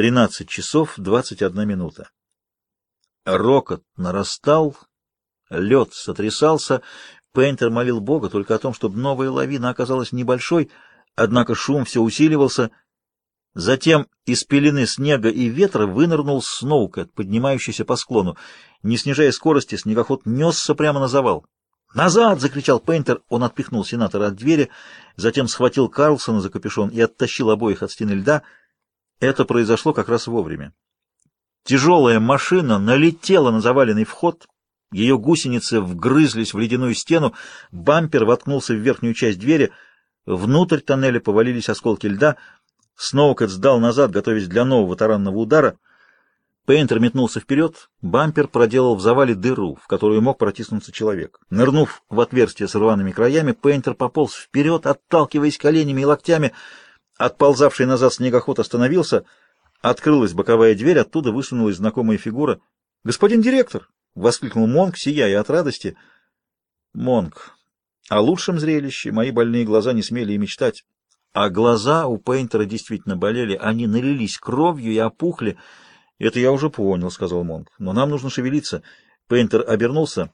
13 часов 21 минута. Рокот нарастал, лед сотрясался, Пейнтер молил Бога только о том, чтобы новая лавина оказалась небольшой, однако шум все усиливался. Затем из пелены снега и ветра вынырнул Сноукэт, поднимающийся по склону. Не снижая скорости, снегоход несся прямо на завал. «Назад!» — закричал Пейнтер. Он отпихнул сенатора от двери, затем схватил Карлсона за капюшон и оттащил обоих от стены льда. Это произошло как раз вовремя. Тяжелая машина налетела на заваленный вход, ее гусеницы вгрызлись в ледяную стену, бампер воткнулся в верхнюю часть двери, внутрь тоннеля повалились осколки льда, Сноукет сдал назад, готовясь для нового таранного удара. Пейнтер метнулся вперед, бампер проделал в завале дыру, в которую мог протиснуться человек. Нырнув в отверстие с рваными краями, Пейнтер пополз вперед, отталкиваясь коленями и локтями. Отползавший назад снегоход остановился, открылась боковая дверь, оттуда высунулась знакомая фигура. «Господин директор!» — воскликнул Монк, сияя от радости. «Монк, о лучшем зрелище мои больные глаза не смели и мечтать. А глаза у Пейнтера действительно болели, они налились кровью и опухли. «Это я уже понял», — сказал Монк. «Но нам нужно шевелиться». Пейнтер обернулся.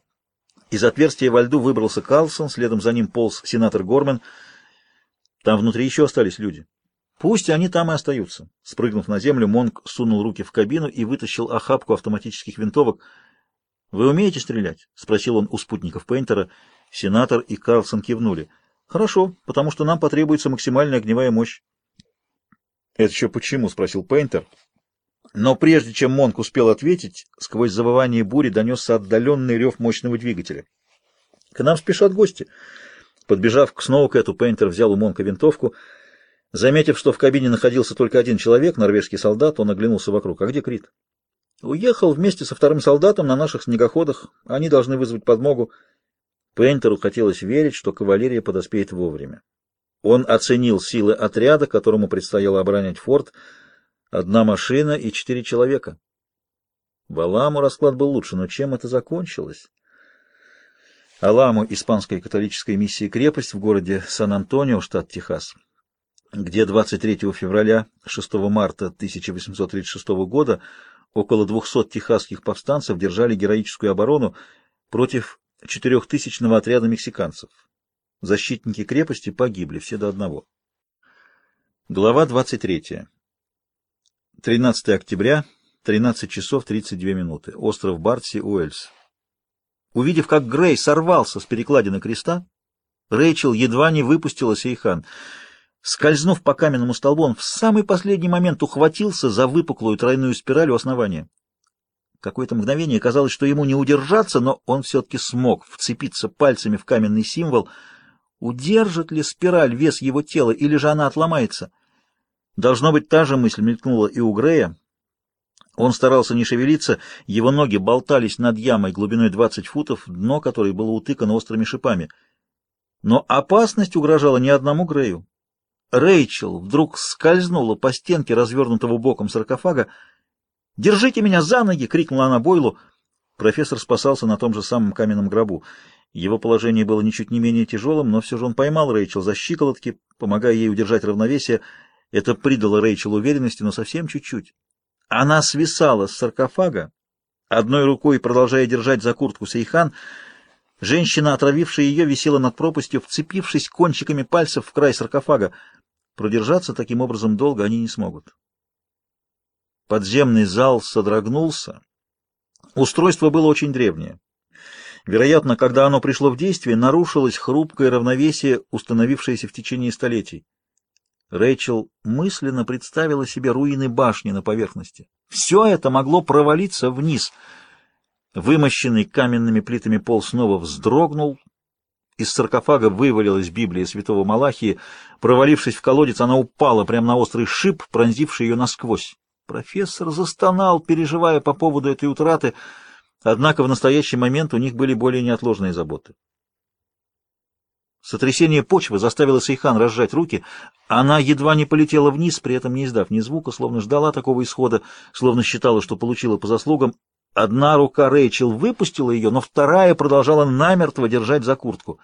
Из отверстия во льду выбрался Карлсон, следом за ним полз сенатор Гормен. Там внутри еще остались люди. Пусть они там и остаются. Спрыгнув на землю, Монк сунул руки в кабину и вытащил охапку автоматических винтовок. «Вы умеете стрелять?» — спросил он у спутников Пейнтера. Сенатор и Карлсон кивнули. «Хорошо, потому что нам потребуется максимальная огневая мощь». «Это еще почему?» — спросил Пейнтер. Но прежде чем Монк успел ответить, сквозь завывание бури донесся отдаленный рев мощного двигателя. «К нам спешат гости». Подбежав к Сноукэту, Пейнтер взял у Монка винтовку. Заметив, что в кабине находился только один человек, норвежский солдат, он оглянулся вокруг. «А где Крит?» «Уехал вместе со вторым солдатом на наших снегоходах. Они должны вызвать подмогу». Пейнтеру хотелось верить, что кавалерия подоспеет вовремя. Он оценил силы отряда, которому предстояло оборонять форт. Одна машина и четыре человека. В Аламу расклад был лучше, но чем это закончилось? Аламу — испанская католическая миссия крепость в городе Сан-Антонио, штат Техас, где 23 февраля 6 марта 1836 года около 200 техасских повстанцев держали героическую оборону против четырехтысячного отряда мексиканцев. Защитники крепости погибли, все до одного. Глава 23. 13 октября, 13 часов 32 минуты. Остров Бартси, Уэльс. Увидев, как Грей сорвался с перекладины креста, Рэйчел едва не выпустила Сейхан. Скользнув по каменному столбу, он в самый последний момент ухватился за выпуклую тройную спираль у основания. Какое-то мгновение казалось, что ему не удержаться, но он все-таки смог вцепиться пальцами в каменный символ. Удержит ли спираль вес его тела, или же она отломается? Должно быть, та же мысль мелькнула и у Грея. Он старался не шевелиться, его ноги болтались над ямой глубиной 20 футов, дно которой было утыкано острыми шипами. Но опасность угрожала не одному Грею. Рэйчел вдруг скользнула по стенке развернутого боком саркофага, «Держите меня за ноги!» — крикнула она Бойлу. Профессор спасался на том же самом каменном гробу. Его положение было ничуть не менее тяжелым, но все же он поймал Рэйчел за щиколотки, помогая ей удержать равновесие. Это придало Рэйчел уверенности, но совсем чуть-чуть. Она свисала с саркофага, одной рукой продолжая держать за куртку Сейхан. Женщина, отравившая ее, висела над пропастью, вцепившись кончиками пальцев в край саркофага. Продержаться таким образом долго они не смогут. Подземный зал содрогнулся. Устройство было очень древнее. Вероятно, когда оно пришло в действие, нарушилось хрупкое равновесие, установившееся в течение столетий. Рэйчел мысленно представила себе руины башни на поверхности. Все это могло провалиться вниз. Вымощенный каменными плитами пол снова вздрогнул. Из саркофага вывалилась Библия святого Малахии. Провалившись в колодец, она упала прямо на острый шип, пронзивший ее насквозь. Профессор застонал, переживая по поводу этой утраты, однако в настоящий момент у них были более неотложные заботы. Сотрясение почвы заставило Сейхан разжать руки. Она едва не полетела вниз, при этом не издав ни звука, словно ждала такого исхода, словно считала, что получила по заслугам. Одна рука Рэйчел выпустила ее, но вторая продолжала намертво держать за куртку.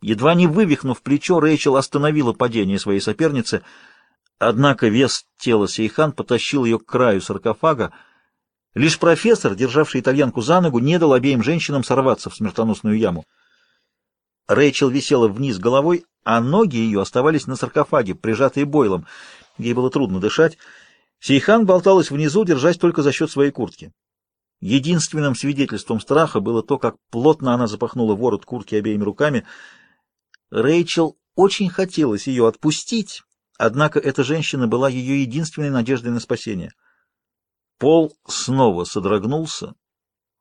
Едва не вывихнув плечо, Рэйчел остановила падение своей соперницы — Однако вес тела Сейхан потащил ее к краю саркофага. Лишь профессор, державший итальянку за ногу, не дал обеим женщинам сорваться в смертоносную яму. Рэйчел висела вниз головой, а ноги ее оставались на саркофаге, прижатые бойлом. Ей было трудно дышать. Сейхан болталась внизу, держась только за счет своей куртки. Единственным свидетельством страха было то, как плотно она запахнула ворот куртки обеими руками. Рэйчел очень хотелось ее отпустить, однако эта женщина была ее единственной надеждой на спасение. Пол снова содрогнулся.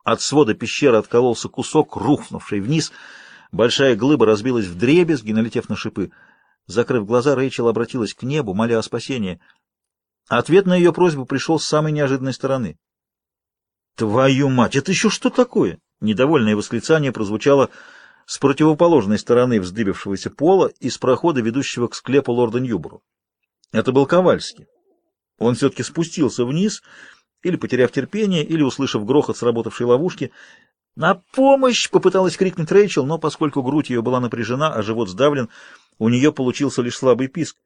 От свода пещеры откололся кусок, рухнувший вниз — Большая глыба разбилась в дребезги, налетев на шипы. Закрыв глаза, Рэйчел обратилась к небу, моля о спасении. Ответ на ее просьбу пришел с самой неожиданной стороны. «Твою мать, это еще что такое?» Недовольное восклицание прозвучало с противоположной стороны вздыбившегося пола из прохода, ведущего к склепу лорда Ньюбору. Это был Ковальский. Он все-таки спустился вниз, или потеряв терпение, или услышав грохот сработавшей ловушки, «На помощь!» — попыталась крикнуть Рэйчел, но поскольку грудь ее была напряжена, а живот сдавлен, у нее получился лишь слабый писк.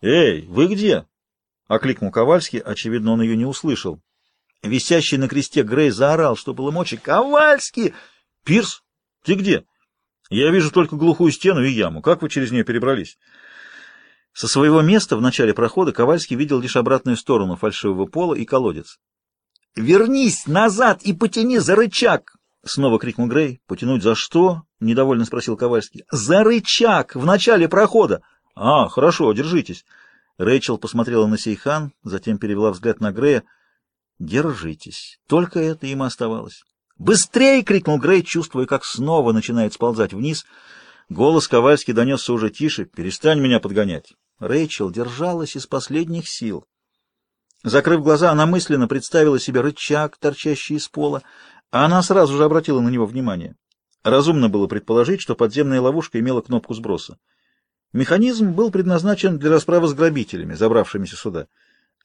«Эй, вы где?» — окликнул Ковальский. Очевидно, он ее не услышал. Висящий на кресте Грей заорал, что было мочи. «Ковальский! Пирс, ты где? Я вижу только глухую стену и яму. Как вы через нее перебрались?» Со своего места в начале прохода Ковальский видел лишь обратную сторону фальшивого пола и колодец. «Вернись назад и потяни за рычаг!» — снова крикнул Грей. «Потянуть за что?» — недовольно спросил Ковальский. «За рычаг! В начале прохода!» «А, хорошо, держитесь!» Рэйчел посмотрела на Сейхан, затем перевела взгляд на Грея. «Держитесь!» Только это им оставалось. «Быстрее!» — крикнул Грей, чувствуя, как снова начинает сползать вниз. Голос Ковальский донесся уже тише. «Перестань меня подгонять!» Рэйчел держалась из последних сил. Закрыв глаза, она мысленно представила себе рычаг, торчащий из пола, а она сразу же обратила на него внимание. Разумно было предположить, что подземная ловушка имела кнопку сброса. Механизм был предназначен для расправы с грабителями, забравшимися сюда.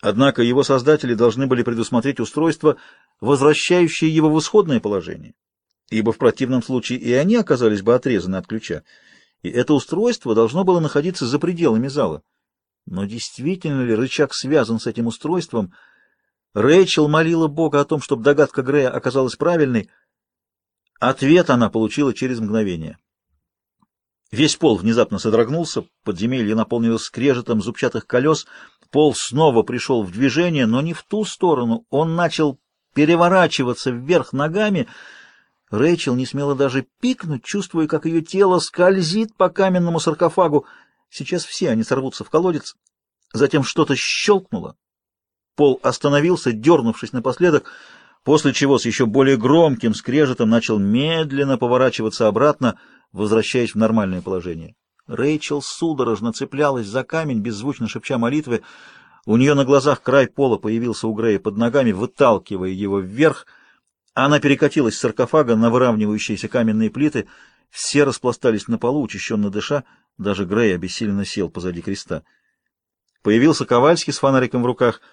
Однако его создатели должны были предусмотреть устройство, возвращающее его в исходное положение, ибо в противном случае и они оказались бы отрезаны от ключа, и это устройство должно было находиться за пределами зала. Но действительно ли рычаг связан с этим устройством — Рэйчел молила Бога о том, чтобы догадка Грея оказалась правильной. Ответ она получила через мгновение. Весь пол внезапно содрогнулся, подземелье наполнилось скрежетом зубчатых колес, пол снова пришел в движение, но не в ту сторону, он начал переворачиваться вверх ногами. Рэйчел не смела даже пикнуть, чувствуя, как ее тело скользит по каменному саркофагу. Сейчас все они сорвутся в колодец. Затем что-то щелкнуло, Пол остановился, дернувшись напоследок, после чего с еще более громким скрежетом начал медленно поворачиваться обратно, возвращаясь в нормальное положение. Рэйчел судорожно цеплялась за камень, беззвучно шепча молитвы. У нее на глазах край пола появился у Грея под ногами, выталкивая его вверх. Она перекатилась с саркофага на выравнивающиеся каменные плиты. Все распластались на полу, учащенно дыша. Даже Грей обессиленно сел позади креста. Появился Ковальский с фонариком в руках —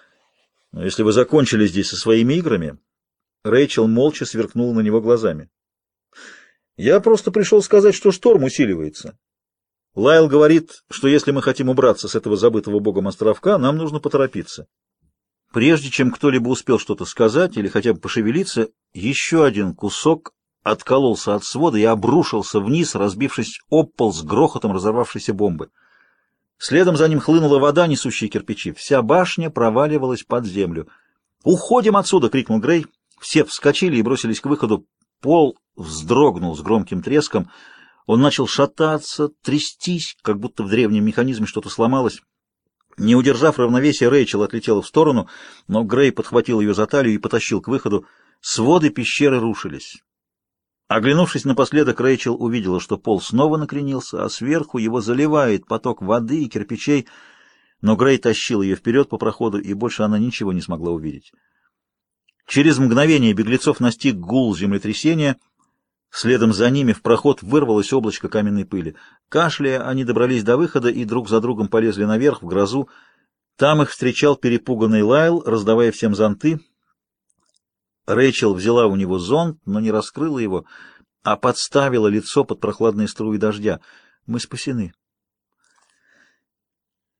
если вы закончили здесь со своими играми...» Рэйчел молча сверкнул на него глазами. «Я просто пришел сказать, что шторм усиливается. Лайл говорит, что если мы хотим убраться с этого забытого богом островка, нам нужно поторопиться». Прежде чем кто-либо успел что-то сказать или хотя бы пошевелиться, еще один кусок откололся от свода и обрушился вниз, разбившись об пол с грохотом разорвавшейся бомбы. Следом за ним хлынула вода, несущая кирпичи. Вся башня проваливалась под землю. «Уходим отсюда!» — крикнул Грей. Все вскочили и бросились к выходу. Пол вздрогнул с громким треском. Он начал шататься, трястись, как будто в древнем механизме что-то сломалось. Не удержав равновесия, Рэйчел отлетела в сторону, но Грей подхватил ее за талию и потащил к выходу. Своды пещеры рушились. Оглянувшись напоследок, Рэйчел увидела, что пол снова накренился, а сверху его заливает поток воды и кирпичей, но Грей тащил ее вперед по проходу, и больше она ничего не смогла увидеть. Через мгновение беглецов настиг гул землетрясения, следом за ними в проход вырвалось облачко каменной пыли. Кашляя, они добрались до выхода и друг за другом полезли наверх, в грозу. Там их встречал перепуганный Лайл, раздавая всем зонты — Рэйчел взяла у него зонт, но не раскрыла его, а подставила лицо под прохладные струи дождя. «Мы спасены»,